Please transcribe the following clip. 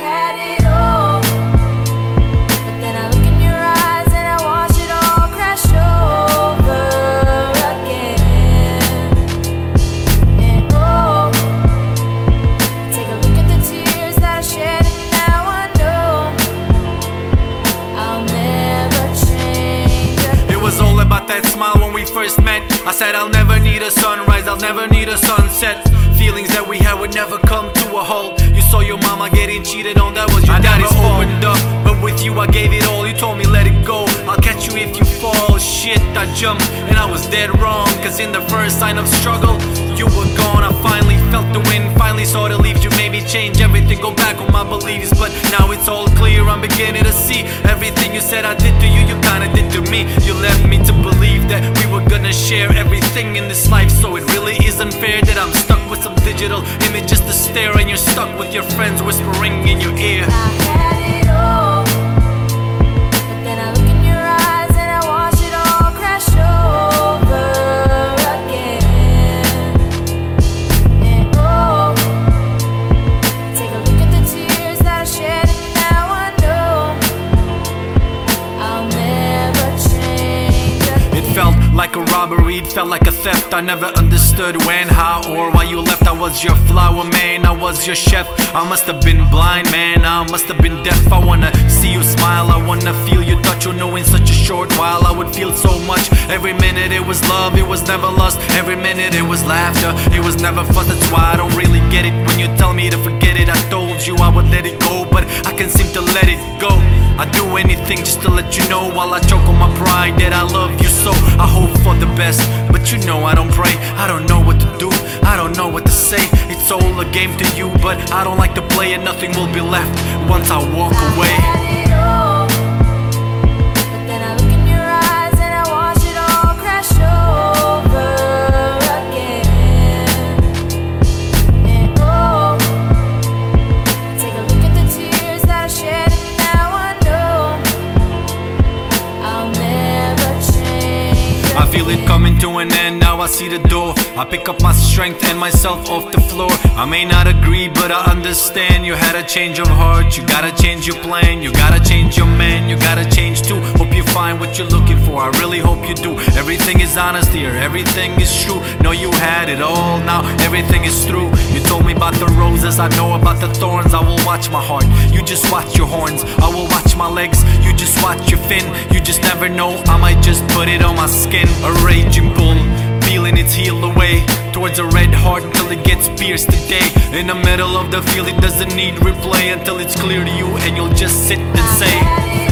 had it we first met. I said I'll never need a sunrise, I'll never need a sunset. Feelings that we had would never come to a halt. You saw your mama getting cheated on, that was your I daddy's never fault. opened up, but with you I gave it all. You told me let it go. I'll catch you if you fall. Shit, I jumped and I was dead wrong. Cause in the first sign of struggle, you were gone. I finally felt the wind, finally saw the leaves. You made me change everything, go back on my beliefs. But now it's all clear, I'm beginning to see everything you said I did to you, you kinda did to me. You left me to believe in this life. So it really isn't fair that I'm stuck with some digital images to stare, and you're stuck with your friends whispering in your ear. Robbery, it felt like a theft. I never understood when, how, or why you left. I was your flower man, I was your chef. I must have been blind, man, I must have been deaf. I wanna see you smile, I wanna feel your touch. You know, in such a short while, I would feel so much. Every minute it was love, it was never lust. Every minute it was laughter, it was never fuss. That's why I don't really get it when you tell me to forget it. I told you I would let it go, but I can't seem to let it go. I'd do anything just to let you know while I choke on my pride that I love you so. I hope all a game to you, but I don't like to play, and nothing will be left once I walk away. I had it all, but then I look in your eyes and I watch it all crash over again. And oh, take a look at the tears that I shed, and now I know I'll never change. I feel it coming to an end, I see the door. I pick up my strength and myself off the floor. I may not agree, but I understand. You had a change of heart, you gotta change your plan, you gotta change your man, you gotta change too. Hope you find what you're looking for, I really hope you do. Everything is honest here, everything is true. Know you had it all, now everything is through. You told me about the roses, I know about the thorns. I will watch my heart, you just watch your horns. I will watch my legs, you just watch your fin. You just never know, I might just put it on my skin. A raging bull, towards a red heart until it gets pierced today. In the middle of the field, it doesn't need replay until it's clear to you, and you'll just sit and say.